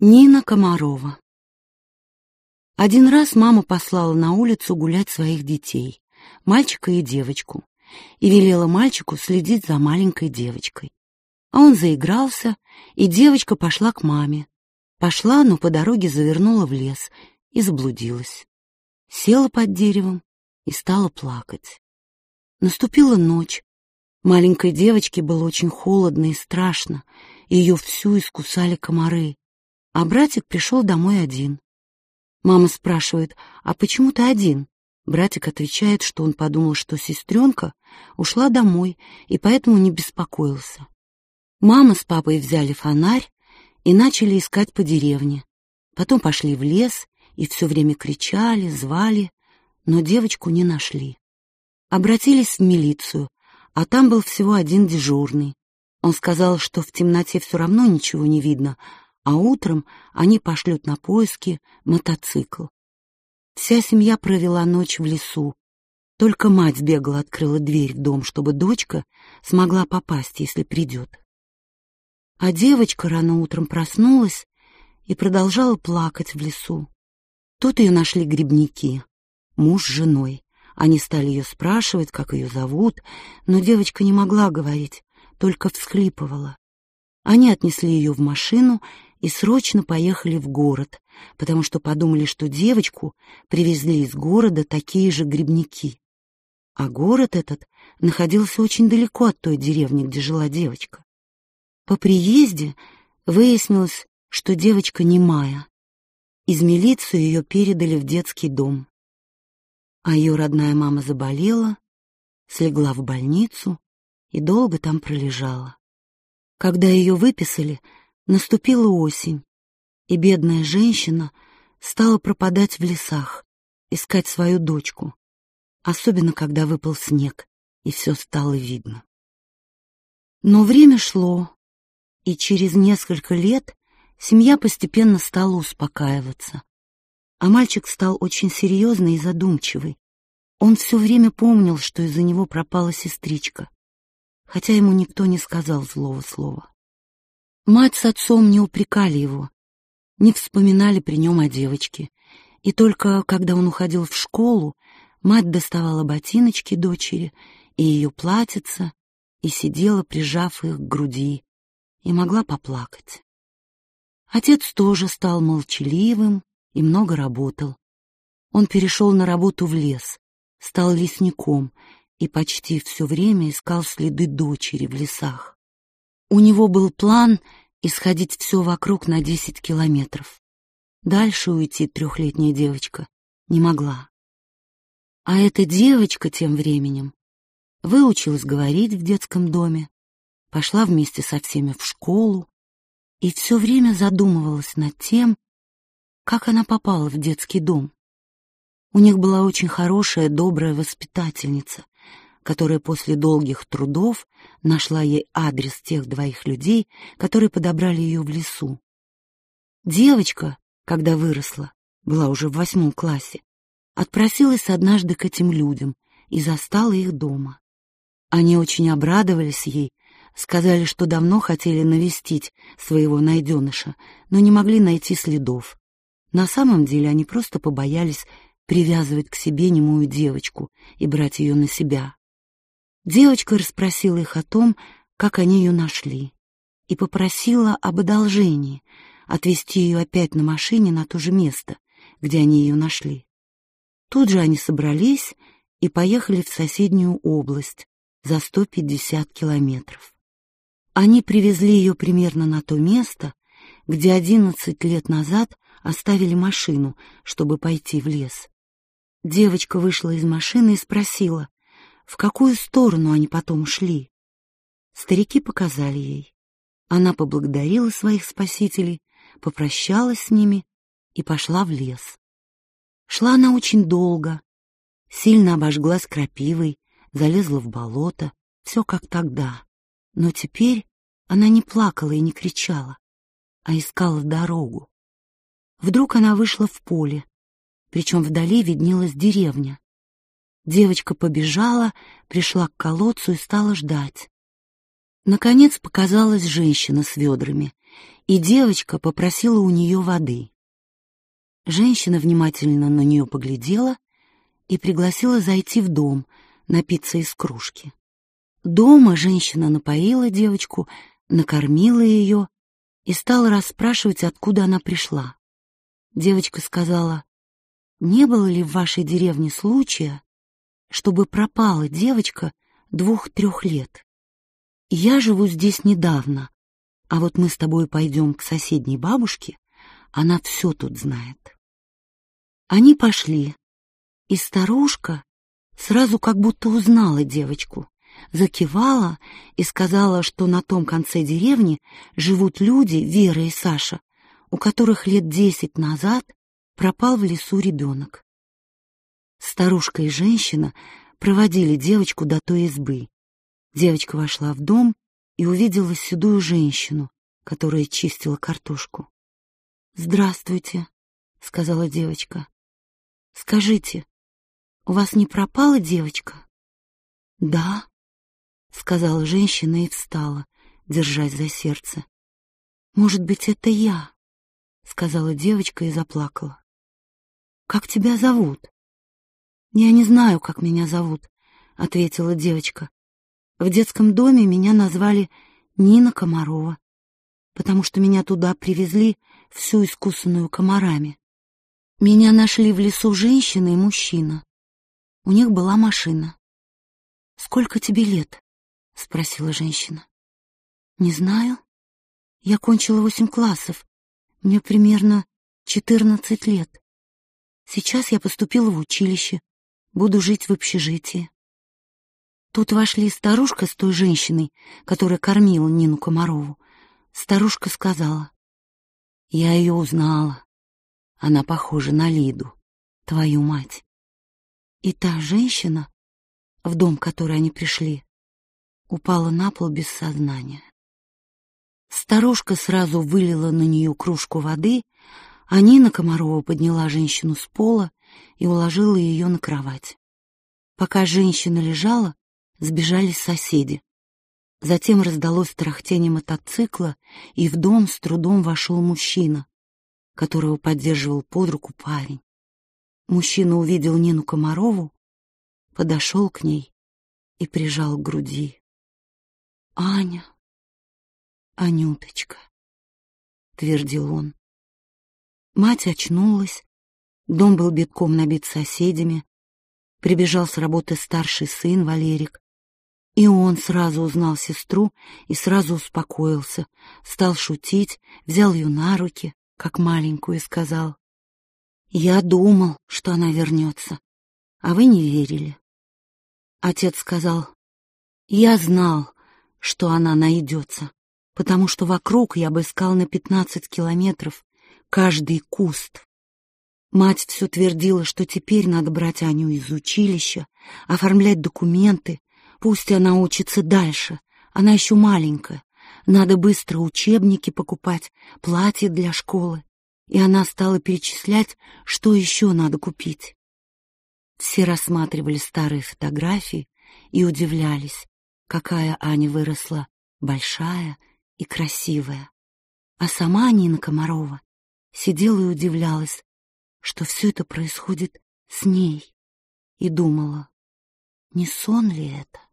Нина Комарова Один раз мама послала на улицу гулять своих детей, мальчика и девочку, и велела мальчику следить за маленькой девочкой. А он заигрался, и девочка пошла к маме. Пошла, но по дороге завернула в лес и заблудилась. Села под деревом и стала плакать. Наступила ночь. Маленькой девочке было очень холодно и страшно, и ее всю искусали комары. А братик пришел домой один. Мама спрашивает, а почему ты один? Братик отвечает, что он подумал, что сестренка ушла домой и поэтому не беспокоился. Мама с папой взяли фонарь и начали искать по деревне. Потом пошли в лес и все время кричали, звали, но девочку не нашли. Обратились в милицию, а там был всего один дежурный. Он сказал, что в темноте все равно ничего не видно, а утром они пошлют на поиски мотоцикл. Вся семья провела ночь в лесу. Только мать бегала, открыла дверь в дом, чтобы дочка смогла попасть, если придет. А девочка рано утром проснулась и продолжала плакать в лесу. Тут ее нашли грибники, муж с женой. Они стали ее спрашивать, как ее зовут, но девочка не могла говорить, только всхлипывала. Они отнесли ее в машину и срочно поехали в город, потому что подумали, что девочку привезли из города такие же грибники. А город этот находился очень далеко от той деревни, где жила девочка. По приезде выяснилось, что девочка немая. Из милиции ее передали в детский дом. А ее родная мама заболела, слегла в больницу и долго там пролежала. Когда ее выписали — Наступила осень, и бедная женщина стала пропадать в лесах, искать свою дочку, особенно когда выпал снег, и все стало видно. Но время шло, и через несколько лет семья постепенно стала успокаиваться, а мальчик стал очень серьезный и задумчивый. Он все время помнил, что из-за него пропала сестричка, хотя ему никто не сказал злого слова. Мать с отцом не упрекали его, не вспоминали при нем о девочке. И только когда он уходил в школу, мать доставала ботиночки дочери и ее платьица и сидела, прижав их к груди, и могла поплакать. Отец тоже стал молчаливым и много работал. Он перешел на работу в лес, стал лесником и почти все время искал следы дочери в лесах. У него был план исходить все вокруг на десять километров. Дальше уйти трехлетняя девочка не могла. А эта девочка тем временем выучилась говорить в детском доме, пошла вместе со всеми в школу и все время задумывалась над тем, как она попала в детский дом. У них была очень хорошая, добрая воспитательница, которая после долгих трудов нашла ей адрес тех двоих людей, которые подобрали ее в лесу. Девочка, когда выросла, была уже в восьмом классе, отпросилась однажды к этим людям и застала их дома. Они очень обрадовались ей, сказали, что давно хотели навестить своего найденыша, но не могли найти следов. На самом деле они просто побоялись привязывать к себе немую девочку и брать ее на себя. Девочка расспросила их о том, как они ее нашли, и попросила об одолжении отвезти ее опять на машине на то же место, где они ее нашли. Тут же они собрались и поехали в соседнюю область за 150 километров. Они привезли ее примерно на то место, где 11 лет назад оставили машину, чтобы пойти в лес. Девочка вышла из машины и спросила, в какую сторону они потом шли. Старики показали ей. Она поблагодарила своих спасителей, попрощалась с ними и пошла в лес. Шла она очень долго, сильно обожглась крапивой, залезла в болото, все как тогда. Но теперь она не плакала и не кричала, а искала дорогу. Вдруг она вышла в поле, причем вдали виднелась деревня. Девочка побежала, пришла к колодцу и стала ждать. Наконец показалась женщина с ведрами, и девочка попросила у нее воды. Женщина внимательно на нее поглядела и пригласила зайти в дом, напиться из кружки. Дома женщина напоила девочку, накормила ее и стала расспрашивать, откуда она пришла. Девочка сказала, «Не было ли в вашей деревне случая, чтобы пропала девочка двух-трех лет. Я живу здесь недавно, а вот мы с тобой пойдем к соседней бабушке, она все тут знает. Они пошли, и старушка сразу как будто узнала девочку, закивала и сказала, что на том конце деревни живут люди, Вера и Саша, у которых лет десять назад пропал в лесу ребенок. Старушка и женщина проводили девочку до той избы. Девочка вошла в дом и увидела седую женщину, которая чистила картошку. «Здравствуйте», — сказала девочка. «Скажите, у вас не пропала девочка?» «Да», — сказала женщина и встала, держась за сердце. «Может быть, это я?» — сказала девочка и заплакала. «Как тебя зовут?» «Я не знаю, как меня зовут», — ответила девочка. «В детском доме меня назвали Нина Комарова, потому что меня туда привезли всю искусанную комарами. Меня нашли в лесу женщина и мужчина. У них была машина. «Сколько тебе лет?» — спросила женщина. «Не знаю. Я кончила восемь классов. Мне примерно четырнадцать лет. Сейчас я поступила в училище, буду жить в общежитии. Тут вошли старушка с той женщиной, которая кормила Нину Комарову. Старушка сказала. «Я ее узнала. Она похожа на Лиду, твою мать». И та женщина, в дом который они пришли, упала на пол без сознания. Старушка сразу вылила на нее кружку воды, а Нина Комарова подняла женщину с пола и уложила ее на кровать. Пока женщина лежала, сбежались соседи. Затем раздалось трахтение мотоцикла, и в дом с трудом вошел мужчина, которого поддерживал под руку парень. Мужчина увидел Нину Комарову, подошел к ней и прижал к груди. «Аня, Анюточка», — твердил он. Мать очнулась, Дом был битком набит соседями. Прибежал с работы старший сын Валерик. И он сразу узнал сестру и сразу успокоился, стал шутить, взял ее на руки, как маленькую, и сказал. «Я думал, что она вернется, а вы не верили». Отец сказал. «Я знал, что она найдется, потому что вокруг я бы искал на пятнадцать километров каждый куст, Мать все твердила, что теперь надо брать Аню из училища, оформлять документы, пусть она учится дальше, она еще маленькая, надо быстро учебники покупать, платье для школы и она стала перечислять, что еще надо купить. Все рассматривали старые фотографии и удивлялись, какая Аня выросла, большая и красивая. А сама Нина Комарова сидела и удивлялась, что все это происходит с ней, и думала, не сон ли это?